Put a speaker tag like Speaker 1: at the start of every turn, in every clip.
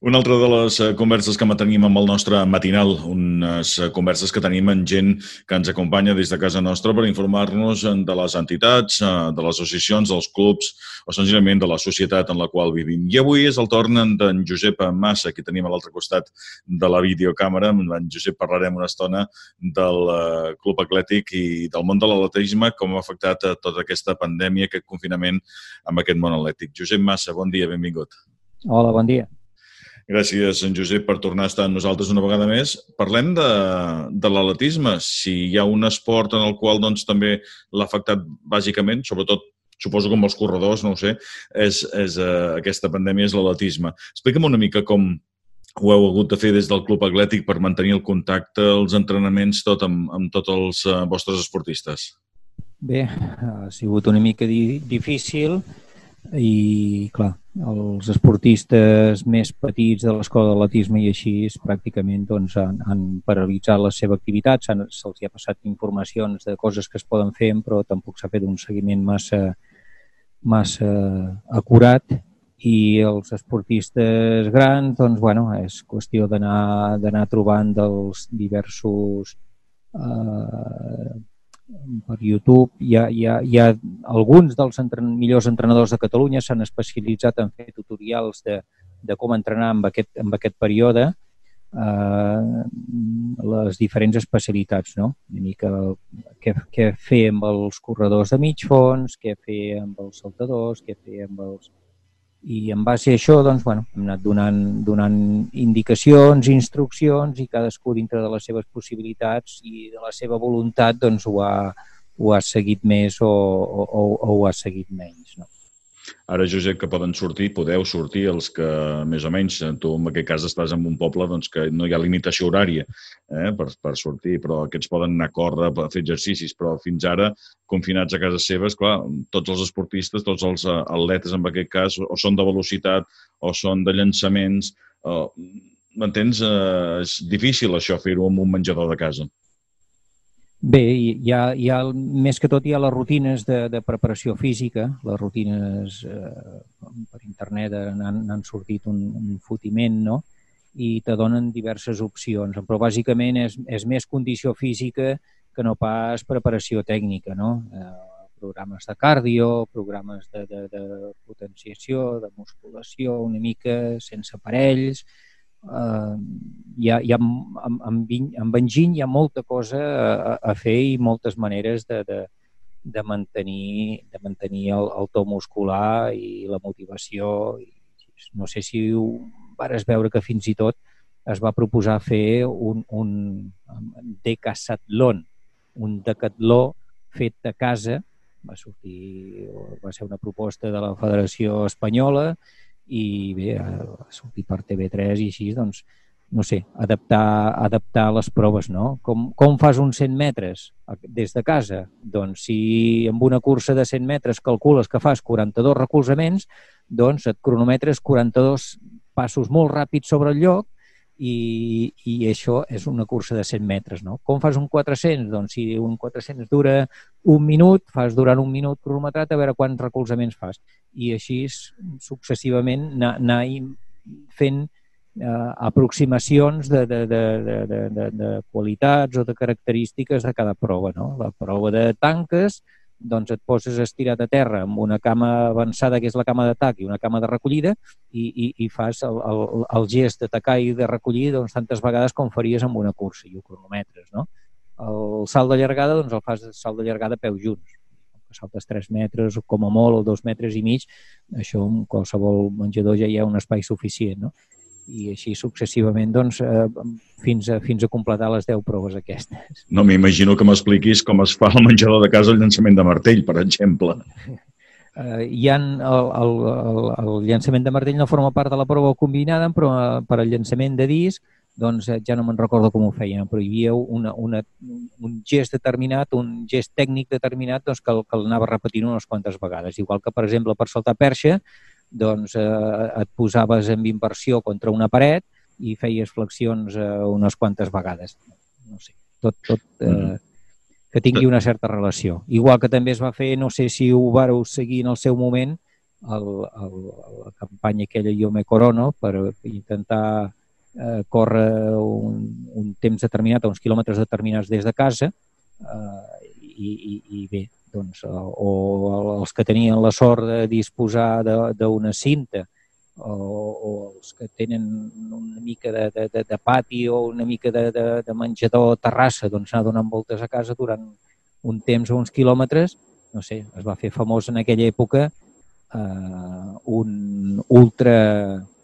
Speaker 1: Una altra de les eh, converses que mantenim amb el nostre matinal, unes eh, converses que tenim amb gent que ens acompanya des de casa nostra per informar-nos de les entitats, eh, de les associacions, dels clubs o senzillament de la societat en la qual vivim. I avui és el torn d'en Josep Massa, que tenim a l'altre costat de la videocàmera. Amb en Josep parlarem una estona del Club Atlètic i del món de l'atletisme, com ha afectat tota aquesta pandèmia, aquest confinament amb aquest món atlètic. Josep Massa, bon dia, benvingut.
Speaker 2: Hola, bon dia.
Speaker 1: Gràcies, en Josep, per tornar a estar amb nosaltres una vegada més. Parlem de, de l'atletisme. Si hi ha un esport en el qual doncs, també l'ha afectat bàsicament, sobretot suposo com els corredors, no ho sé, és, és uh, aquesta pandèmia és l'atletisme. Explica'm una mica com ho heu hagut de fer des del Club Atlètic per mantenir el contacte, els entrenaments, tot amb, amb tots els uh, vostres esportistes.
Speaker 2: Bé, ha sigut una mica di difícil i, clar, els esportistes més petits de l'escola d'atletisme i així pràcticament doncs, han, han paralitzat la seva activitat, se'ls ha passat informacions de coses que es poden fer, però tampoc s'ha fet un seguiment massa, massa acurat. I els esportistes grans, doncs, bueno, és qüestió d'anar trobant dels diversos eh, per YouTube. Hi ha, hi ha, hi ha alguns dels entren millors entrenadors de Catalunya s'han especialitzat en fer tutorials de, de com entrenar en aquest, en aquest període eh, les diferents especialitats, no? Una mica què, què fer amb els corredors de mig fons, què fer amb els saltadors, què fer amb els i en base a això doncs, bueno, hem anat donant, donant indicacions, instruccions i cadascú dintre de les seves possibilitats i de la seva voluntat doncs, ho, ha, ho ha seguit més o, o, o ho ha seguit menys. No?
Speaker 1: Ara, Josep, que poden sortir, podeu sortir els que, més o menys, tu en aquest cas estàs en un poble doncs, que no hi ha limitació horària eh, per, per sortir, però aquests poden anar a córrer, a fer exercicis, però fins ara, confinats a casa seves, clar, tots els esportistes, tots els eh, atletes en aquest cas, o són de velocitat o són de llançaments, o, m'entens? Eh, és difícil això fer-ho amb un menjador de casa.
Speaker 2: Bé, hi ha, hi ha, més que tot hi ha les rutines de, de preparació física, les rutines eh, per internet n'han sortit un, un fotiment, no? i te donen diverses opcions, però bàsicament és, és més condició física que no pas preparació tècnica, no? Eh, programes de cardio, programes de, de, de potenciació, de musculació, una mica sense aparells, eh, hi ha, hi ha, amb, amb, amb enginy hi ha molta cosa a, a fer i moltes maneres de, de, de mantenir, de mantenir el, el to muscular i la motivació. I, no sé si ho vares veure que fins i tot es va proposar fer un, un decasatlon, un decatló fet a casa, va sortir, va ser una proposta de la Federació Espanyola i bé, ha sortit per TV3 i així, doncs, no sé, adaptar, adaptar les proves, no? Com, com fas uns 100 metres des de casa? Doncs si amb una cursa de 100 metres calcules que fas 42 recolzaments, doncs et cronometres 42 passos molt ràpids sobre el lloc i, i això és una cursa de 100 metres. No? Com fas un 400? Doncs si un 400 dura un minut, fas durant un minut cronometrat a veure quants recolzaments fas. I així successivament anar fent eh, aproximacions de, de, de, de, de, de qualitats o de característiques de cada prova. No? La prova de tanques doncs et poses estirat a terra amb una cama avançada, que és la cama d'atac, i una cama de recollida, i, i, i fas el, el, el gest d'atacar i de recollir doncs, tantes vegades com faries amb una cursa, i ho cronometres. No? El salt de llargada, doncs el fas salt de llargada peu junts. Saltes 3 metres, com a molt, o 2 metres i mig, això en qualsevol menjador ja hi ha un espai suficient. No? I així successivament doncs, eh, fins, a, fins a completar les 10 proves aquestes.
Speaker 1: No m'imagino que m'expliquis com es fa el menjador de casa el llançament de martell, per exemple.
Speaker 2: Eh, hi ha el, el, el, el llançament de martell no forma part de la prova combinada, però eh, per al llançament de disc doncs ja no me'n recordo com ho feien, però hi havia una, una, un gest determinat, un gest tècnic determinat doncs, que, que l'anava repetint unes quantes vegades. Igual que, per exemple, per saltar perxa, doncs eh, et posaves en inversió contra una paret i feies flexions eh, unes quantes vegades. No sé, tot, tot eh, mm-hmm. que tingui una certa relació. Igual que també es va fer, no sé si ho vareu seguir en el seu moment, el, el, la campanya aquella Jo me corono per intentar eh, córrer un, un temps determinat, uns quilòmetres determinats des de casa eh, i, i, i bé, doncs, o els que tenien la sort de disposar d'una cinta o, o els que tenen una mica de, de, de, de pati o una mica de, de, de menjador terrassa, doncs anar donant voltes a casa durant un temps o uns quilòmetres, no sé, es va fer famós en aquella època eh, un ultra,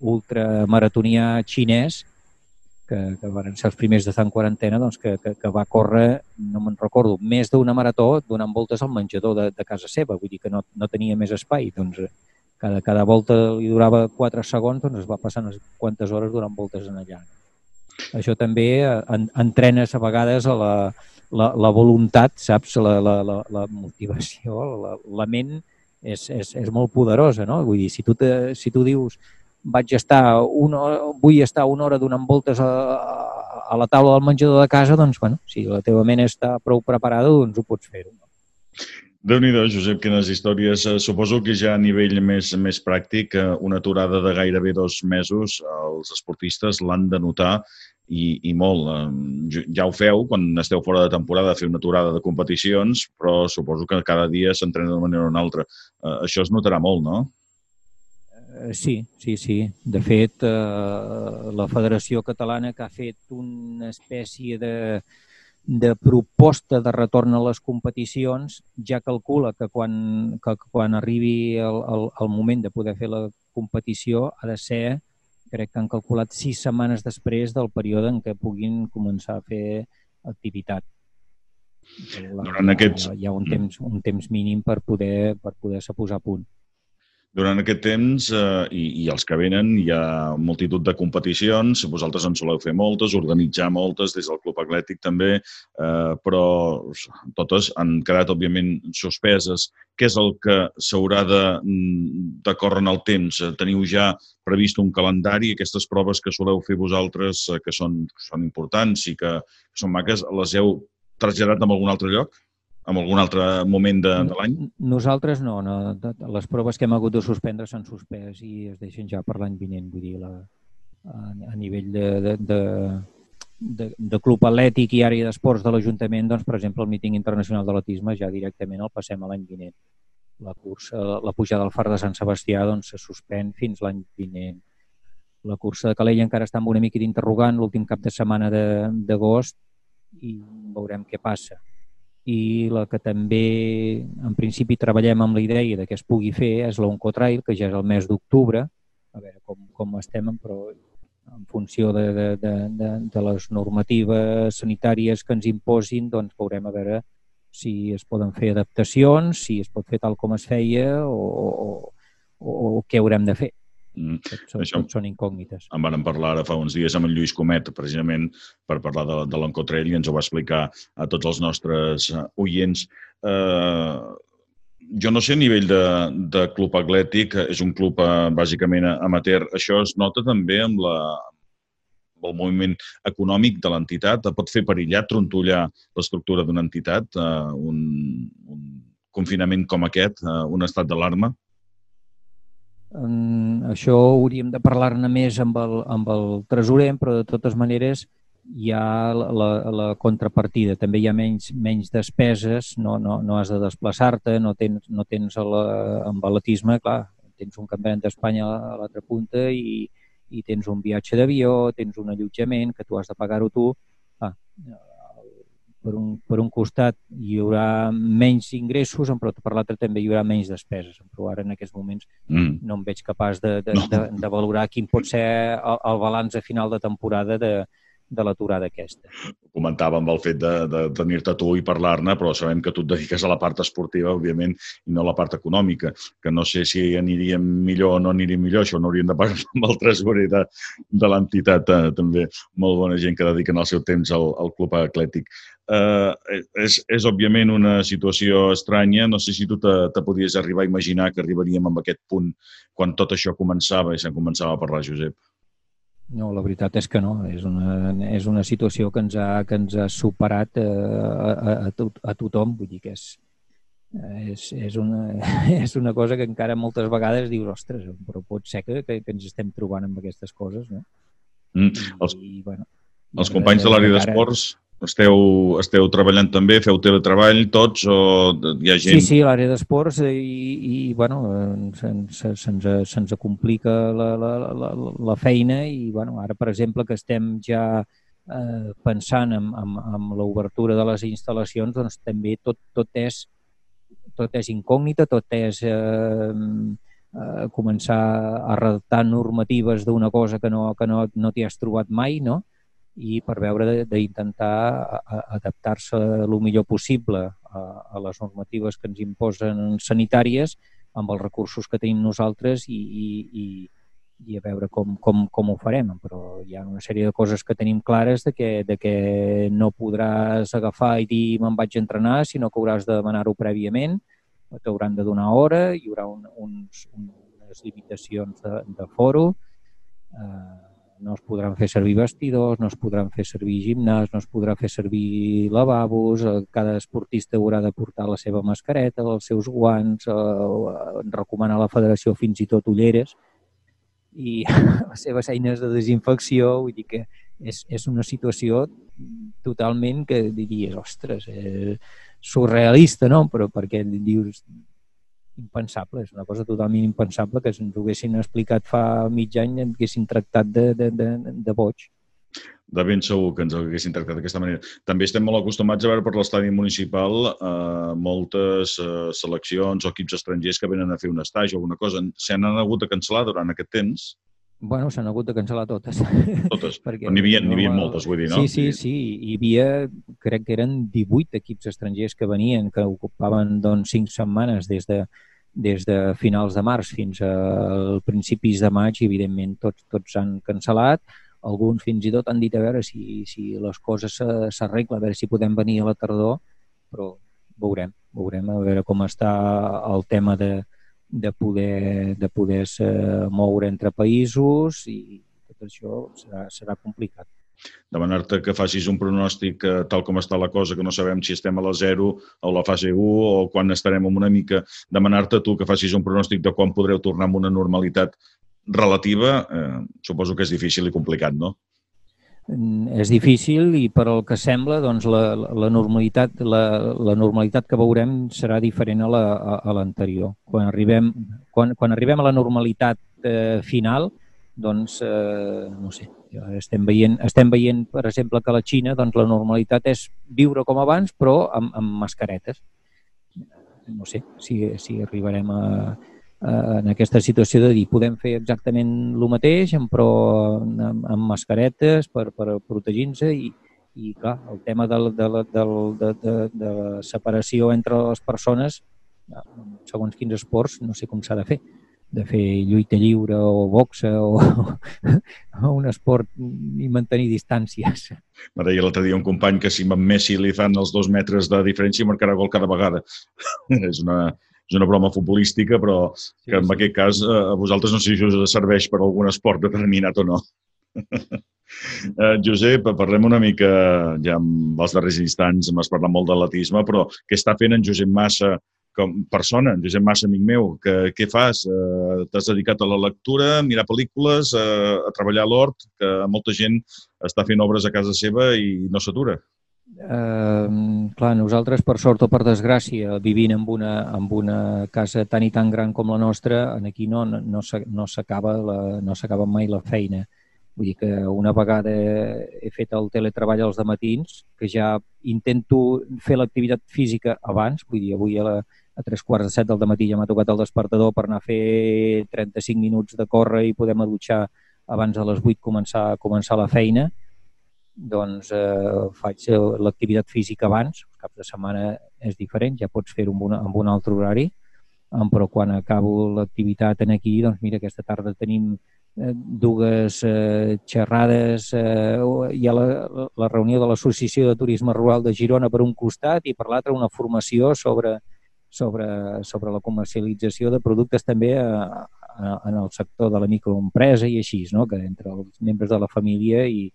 Speaker 2: ultra maratonià xinès que, que van ser els primers d'estar en quarantena, doncs, que, que, que va córrer, no me'n recordo, més d'una marató donant voltes al menjador de, de casa seva, vull dir que no, no tenia més espai. Doncs, cada, cada volta li durava 4 segons, doncs es va passar unes quantes hores donant voltes en allà. Això també en, entrenes a vegades a la, la, la voluntat, saps? La, la, la, la motivació, la, la ment és, és, és molt poderosa, no? Vull dir, si tu, te, si tu dius vaig estar una vull estar una hora donant voltes a, a la taula del menjador de casa, doncs, bueno, si la teva ment està prou preparada, doncs ho pots fer-ho. No?
Speaker 1: déu nhi Josep, quines històries. Eh, suposo que ja a nivell més, més pràctic, eh, una aturada de gairebé dos mesos, els esportistes l'han de notar i, i molt. Eh, ja ho feu quan esteu fora de temporada, fer una aturada de competicions, però suposo que cada dia s'entrena d'una manera o una altra. Això es notarà molt, no?
Speaker 2: Eh, sí, sí, sí. De fet, eh, la Federació Catalana que ha fet una espècie de, de proposta de retorn a les competicions ja calcula que quan, que quan arribi el, el, el moment de poder fer la competició ha de ser, crec que han calculat, sis setmanes després del període en què puguin començar a fer activitat.
Speaker 1: Durant aquests...
Speaker 2: Hi ha un temps, un temps mínim per poder, per poder-se posar a punt.
Speaker 1: Durant aquest temps, eh, i, i els que venen, hi ha multitud de competicions, vosaltres en soleu fer moltes, organitzar moltes des del Club Atlètic també, eh, però totes han quedat, òbviament, suspeses. Què és el que s'haurà córrer en el temps? Teniu ja previst un calendari, aquestes proves que soleu fer vosaltres, eh, que són, que són importants i que són maques, les heu traslladat a algun altre lloc? En algun altre moment de, de l'any?
Speaker 2: Nosaltres no, no. Les proves que hem hagut de suspendre s'han suspès i es deixen ja per l'any vinent. Vull dir, la, a, a nivell de, de, de, de, de club atlètic i àrea d'esports de l'Ajuntament, doncs, per exemple, el míting internacional de l'atisme ja directament el passem a l'any vinent. La cursa, la pujada al far de Sant Sebastià doncs, se suspèn fins l'any vinent. La cursa de Calella encara està amb una mica d'interrogant l'últim cap de setmana d'agost i veurem què passa i la que també en principi treballem amb la idea de que es pugui fer és l'Oncotrail, que ja és el mes d'octubre, a veure com, com estem, però en funció de, de, de, de, de les normatives sanitàries que ens imposin, doncs veurem a veure si es poden fer adaptacions, si es pot fer tal com es feia o, o, o, o què haurem de fer. Mm. Són, Això, són incògnites.
Speaker 1: En vam parlar ara fa uns dies amb en Lluís Comet, precisament per parlar de, de l'Encotrell, i ens ho va explicar a tots els nostres eh, oients. Eh, jo no sé a nivell de, de club atlètic, és un club eh, bàsicament amateur, això es nota també amb la, el moviment econòmic de l'entitat, pot fer perillar, trontollar l'estructura d'una entitat, eh, un, un confinament com aquest, eh, un estat d'alarma?
Speaker 2: Això hauríem de parlar-ne més amb el, amb el tresorer, però de totes maneres hi ha la, la, la contrapartida. També hi ha menys, menys despeses, no, no, no has de desplaçar-te, no tens, no tens la, amb l'atletisme, clar, tens un campionat d'Espanya a l'altra punta i, i tens un viatge d'avió, tens un allotjament que tu has de pagar-ho tu. Ah, per un, per un costat hi haurà menys ingressos, però per l'altre també hi haurà menys despeses. Però ara en aquests moments mm. no em veig capaç de, de, no. de, de valorar quin pot ser el, el balanç a final de temporada de, de l'aturada aquesta.
Speaker 1: Comentàvem el fet de, de tenir-te tu i parlar-ne, però sabem que tu et dediques a la part esportiva, òbviament, i no a la part econòmica, que no sé si aniríem millor o no aniríem millor, això no hauríem de parlar amb el tresorer de, de l'entitat, eh, també molt bona gent que dediquen el seu temps al, al club atlètic. Eh, és, és, òbviament, una situació estranya. No sé si tu te, te podies arribar a imaginar que arribaríem a aquest punt quan tot això començava i se'n començava a parlar, Josep.
Speaker 2: No, la veritat és que no. És una, és una situació que ens ha, que ens ha superat eh, a, a, a, tot, a tothom. Vull dir que és, és, és, una, és una cosa que encara moltes vegades dius, ostres, però pot ser que, que, que ens estem trobant amb aquestes coses, no?
Speaker 1: Mm. Els, I, bueno, els companys de l'àrea d'esports esteu, esteu treballant també, feu teletreball tots o hi ha gent...
Speaker 2: Sí, sí, l'àrea d'esports i, i, bueno, se'ns se, se, se complica la, la, la, la feina i, bueno, ara, per exemple, que estem ja eh, pensant en, en, en l'obertura de les instal·lacions, doncs també tot, tot és tot és incògnita, tot és eh, eh, començar a redactar normatives d'una cosa que no, que no, no t'hi has trobat mai, no? I per veure d'intentar adaptar-se el millor possible a, a les normatives que ens imposen sanitàries amb els recursos que tenim nosaltres i, i, i, i a veure com, com, com ho farem. Però hi ha una sèrie de coses que tenim clares de que, de que no podràs agafar i dir me'n vaig entrenar, sinó que hauràs de demanar-ho prèviament, t'hauran de donar hora, hi haurà un, uns, unes limitacions de, de foro, eh, no es podran fer servir vestidors, no es podran fer servir gimnàs, no es podrà fer servir lavabos, eh, cada esportista haurà de portar la seva mascareta, els seus guants, eh, recomana a la federació fins i tot ulleres, i les seves eines de desinfecció, vull dir que és, és una situació totalment que diries, ostres, és surrealista, no? Però perquè dius, impensable, és una cosa totalment impensable que ens ho haguessin explicat fa mig any ens haguessin tractat de, de, de, de boig
Speaker 1: de ben segur que ens haguessin tractat d'aquesta manera. També estem molt acostumats a veure per l'estadi municipal eh, moltes eh, seleccions o equips estrangers que venen a fer un estatge o alguna cosa. Se n'han hagut de cancel·lar durant aquest temps?
Speaker 2: Bueno, s'han hagut de cancel·lar totes.
Speaker 1: Totes, Perquè n'hi havia, no, havia moltes, vull dir, no?
Speaker 2: Sí, sí, sí. Hi havia, crec que eren 18 equips estrangers que venien, que ocupaven doncs, 5 setmanes des de, des de finals de març fins a principis de maig i, evidentment, tots, tots s'han cancel·lat alguns fins i tot han dit a veure si, si les coses s'arreglen, a veure si podem venir a la tardor, però veurem, veurem a veure com està el tema de, de poder de poder-se moure entre països i tot això serà, serà complicat.
Speaker 1: Demanar-te que facis un pronòstic eh, tal com està la cosa, que no sabem si estem a la 0 o la fase 1 o quan estarem en una mica, demanar-te tu que facis un pronòstic de quan podreu tornar amb una normalitat relativa, eh, suposo que és difícil i complicat, no?
Speaker 2: Mm, és difícil i per al que sembla doncs la, la, normalitat, la, la normalitat que veurem serà diferent a l'anterior. La, quan, arribem, quan, quan arribem a la normalitat eh, final, doncs, eh, no sé, estem veient, estem veient, per exemple, que a la Xina doncs, la normalitat és viure com abans però amb, amb mascaretes. No sé si, si arribarem a, en aquesta situació de dir podem fer exactament el mateix, però amb, amb mascaretes per, per protegir-nos i, i clar, el tema de, de, de, de, de, de la separació entre les persones, segons quins esports, no sé com s'ha de fer de fer lluita lliure o boxa o, o un esport i mantenir distàncies.
Speaker 1: Me deia l'altre dia un company que si amb Messi li fan els dos metres de diferència marcarà gol cada vegada. és una, és una broma futbolística, però que sí, en sí. aquest cas eh, a vosaltres no sé si us serveix per algun esport determinat o no. eh, Josep, parlem una mica, ja amb els darrers instants m'has parlat molt d'atletisme, però què està fent en Josep Massa com persona, en Josep Massa, amic meu? Que, què fas? Eh, T'has dedicat a la lectura, a mirar pel·lícules, eh, a treballar a l'hort, que molta gent està fent obres a casa seva i no s'atura.
Speaker 2: Eh, clar, nosaltres, per sort o per desgràcia, vivint en una, en una casa tan i tan gran com la nostra, en aquí no, no, no s'acaba no mai la feina. Vull dir que una vegada he fet el teletreball als matins, que ja intento fer l'activitat física abans, vull dir, avui a, la, a tres quarts de set del matí ja m'ha tocat el despertador per anar a fer 35 minuts de córrer i podem dutxar abans de les 8 començar, començar la feina, doncs eh, faig eh, l'activitat física abans, els caps de setmana és diferent, ja pots fer-ho amb, amb un altre horari, però quan acabo l'activitat en aquí, doncs mira, aquesta tarda tenim eh, dues eh, xerrades, eh, hi ha la, la reunió de l'Associació de Turisme Rural de Girona per un costat i per l'altre una formació sobre, sobre, sobre la comercialització de productes també a, a, en el sector de la microempresa i així, no? que entre els membres de la família i,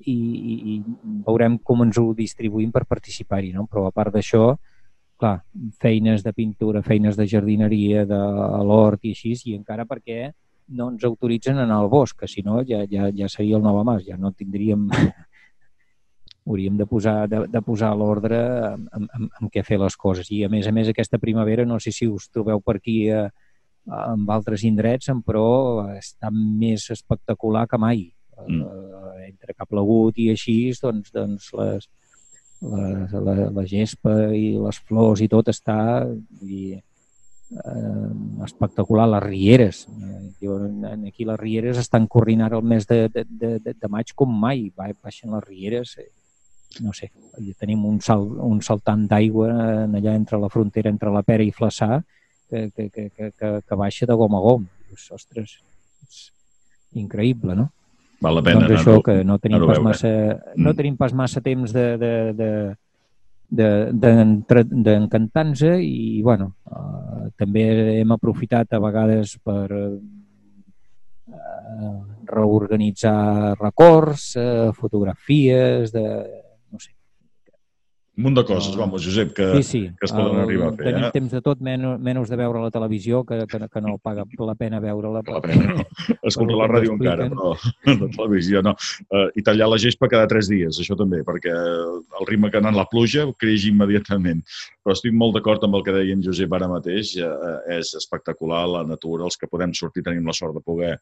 Speaker 2: i, i, i veurem com ens ho distribuïm per participar-hi, no? però a part d'això, clar, feines de pintura, feines de jardineria, de l'hort i així, i encara perquè no ens autoritzen anar al bosc, que si no ja, ja, ja seria el Nova Mas, ja no tindríem... hauríem de posar, de, de posar l'ordre en, en, en què fer les coses. I a més a més aquesta primavera, no sé si us trobeu per aquí a, a, amb altres indrets, però està més espectacular que mai. Mm. Entre ha plegut i així, doncs, doncs les, la, la, la gespa i les flors i tot està i, eh, espectacular. Les rieres, eh, aquí les rieres estan corrint ara el mes de, de, de, de maig com mai, baixen les rieres, eh, no sé, tenim un, sal, un saltant d'aigua allà entre la frontera entre la Pera i Flaçà que, que, que, que, que baixa de gom a gom. Ostres, és increïble, no?
Speaker 1: Val la pena
Speaker 2: doncs això, que no tenim, pas massa, no mm. tenim pas massa temps de, de, de, d'encantar-nos de, de, i, bueno, uh, també hem aprofitat a vegades per uh, reorganitzar records, uh, fotografies, de,
Speaker 1: un munt de coses, vamos, Josep, que, sí, sí. que es poden el, arribar a fer.
Speaker 2: Tenim eh? temps de tot, menys, menys de veure la televisió, que, que, que no paga la pena veure-la.
Speaker 1: La pena, no. Escolta la ràdio encara, però la televisió no. Uh, I tallar la gespa cada tres dies, això també, perquè el ritme que anant la pluja creix immediatament. Però estic molt d'acord amb el que deia en Josep ara mateix. Uh, és espectacular la natura, els que podem sortir tenim la sort de poder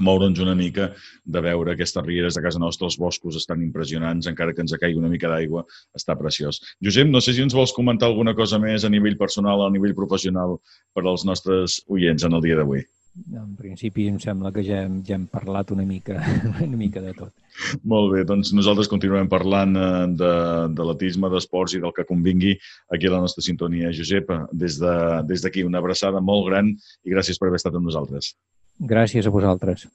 Speaker 1: moure'ns una mica de veure aquestes rieres de casa nostra, els boscos estan impressionants, encara que ens caigui una mica d'aigua, està preciós. Josep, no sé si ens vols comentar alguna cosa més a nivell personal, a nivell professional per als nostres oients en el dia d'avui.
Speaker 2: En principi em sembla que ja hem, ja hem parlat una mica, una mica de tot.
Speaker 1: Molt bé, doncs nosaltres continuem parlant eh, de, de l'atisme, d'esports i del que convingui aquí a la nostra sintonia. Josep, des d'aquí de, des una abraçada molt gran i gràcies per haver estat amb nosaltres.
Speaker 2: Gràcies a vosaltres.